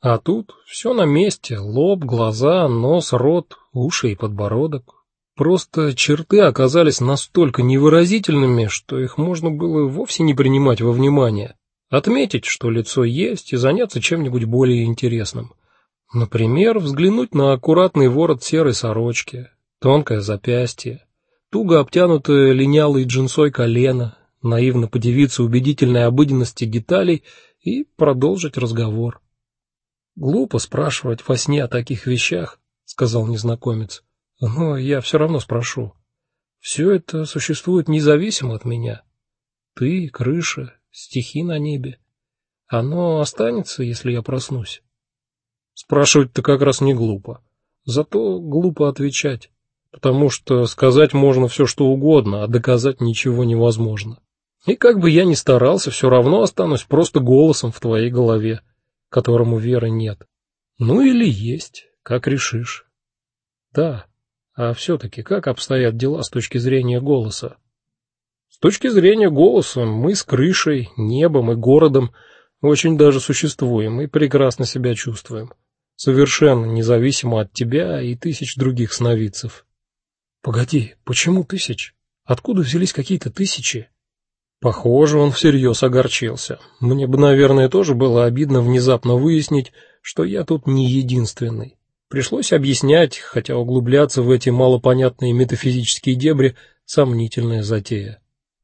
А тут все на месте: лоб, глаза, нос, рот, уши и подбородок. Просто черты оказались настолько невыразительными, что их можно было вовсе не принимать во внимание. Отметить, что лицо есть, и заняться чем-нибудь более интересным. Например, взглянуть на аккуратный ворот серой сорочки, тонкое запястье, туго обтянутое линялой джинсой колено, наивно подивиться убедительной обыденности деталей и продолжить разговор. Глупо спрашивать во сне о таких вещах, сказал незнакомец. Но я все равно спрошу. Все это существует независимо от меня. Ты, крыша, стихи на небе. Оно останется, если я проснусь. Спрашивать-то как раз не глупо. Зато глупо отвечать, потому что сказать можно все что угодно, а доказать ничего невозможно. И как бы я ни старался, все равно останусь просто голосом в твоей голове, которому веры нет. Ну или есть, как решишь. Да. А все таки как обстоят дела с точки зрения голоса? С точки зрения голоса мы с крышей, небом и городом очень даже существуем и прекрасно себя чувствуем совершенно независимо от тебя и тысяч других сновидцев. Погоди, почему тысяч? Откуда взялись какие-то тысячи? Похоже, он всерьез огорчился. Мне бы, наверное, тоже было обидно внезапно выяснить, что я тут не единственный. Пришлось объяснять, хотя углубляться в эти малопонятные метафизические дебри сомнительная затея.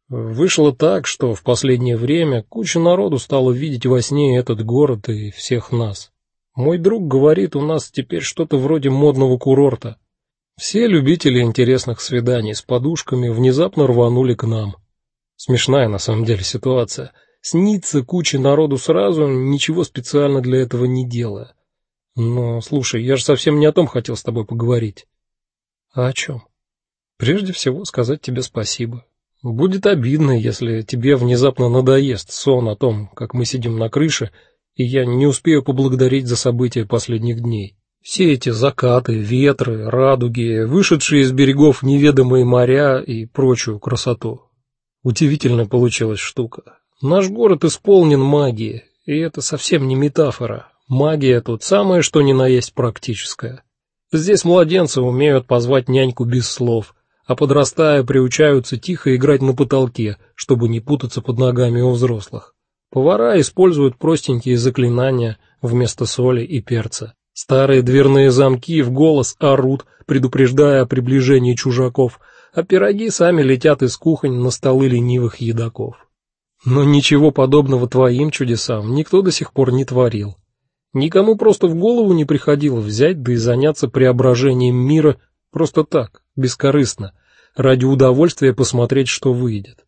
Вышло так, что в последнее время куча народу стала видеть во сне этот город и всех нас. Мой друг говорит, у нас теперь что-то вроде модного курорта. Все любители интересных свиданий с подушками внезапно рванули к нам. Смешная на самом деле ситуация. Снится куча народу сразу, ничего специально для этого не делая. Но, слушай, я же совсем не о том хотел с тобой поговорить. А о чем? Прежде всего сказать тебе спасибо. Будет обидно, если тебе внезапно надоест сон о том, как мы сидим на крыше и я не успею поблагодарить за события последних дней. Все эти закаты, ветры, радуги, вышедшие из берегов неведомые моря и прочую красоту. Удивительно получилась штука. Наш город исполнен магией, и это совсем не метафора. Магия тут самое что ни на есть практическая. Здесь младенцы умеют позвать няньку без слов, а подрастая приучаются тихо играть на потолке, чтобы не путаться под ногами у взрослых. Повара используют простенькие заклинания вместо соли и перца. Старые дверные замки в голос орут, предупреждая о приближении чужаков, а пироги сами летят из кухонь на столы ленивых едоков. Но ничего подобного твоим чудесам никто до сих пор не творил. Никому просто в голову не приходило взять да и заняться преображением мира просто так, бескорыстно, ради удовольствия посмотреть, что выйдет.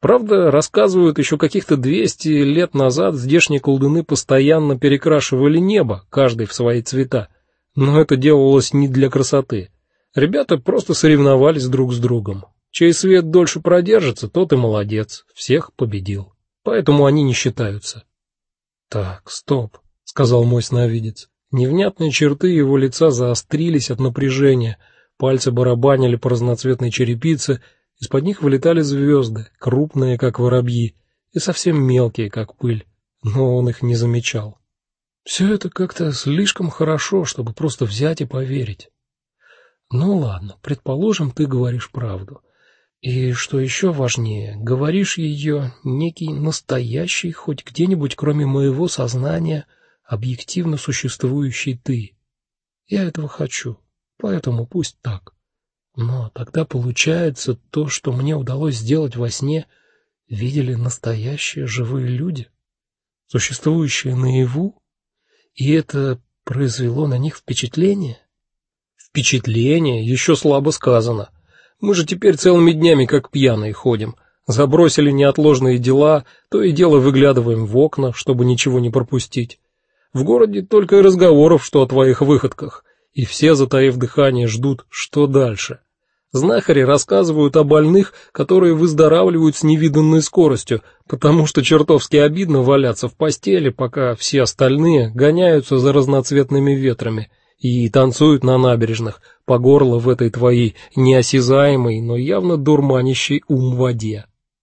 Правда, рассказывают, еще каких-то 200 лет назад здешние колдуны постоянно перекрашивали небо, каждый в свои цвета. Но это делалось не для красоты. Ребята просто соревновались друг с другом. Чей свет дольше продержится, тот и молодец, всех победил. Поэтому они не считаются. Так, стоп, сказал мой сновидец. Невнятные черты его лица заострились от напряжения, пальцы барабанили по разноцветной черепице, из-под них вылетали звезды, крупные, как воробьи, и совсем мелкие, как пыль, но он их не замечал. Все это как-то слишком хорошо, чтобы просто взять и поверить. Ну ладно, предположим, ты говоришь правду. И что еще важнее, говоришь ее некий настоящий, хоть где-нибудь кроме моего сознания, объективно существующий ты. Я этого хочу, поэтому пусть так. Но тогда получается то, что мне удалось сделать во сне, видели настоящие живые люди, существующие наяву, и это произвело на них впечатление. Впечатление еще слабо сказано. Мы же теперь целыми днями как пьяные ходим. Забросили неотложные дела, то и дело выглядываем в окна, чтобы ничего не пропустить. В городе только и разговоров, что о твоих выходках, и все, затаив дыхание, ждут, что дальше. Знахари рассказывают о больных, которые выздоравливают с невиданной скоростью, потому что чертовски обидно валяться в постели, пока все остальные гоняются за разноцветными ветрами и танцуют на набережных по горло в этой твоей неосязаемой, но явно дурманящей ум воде.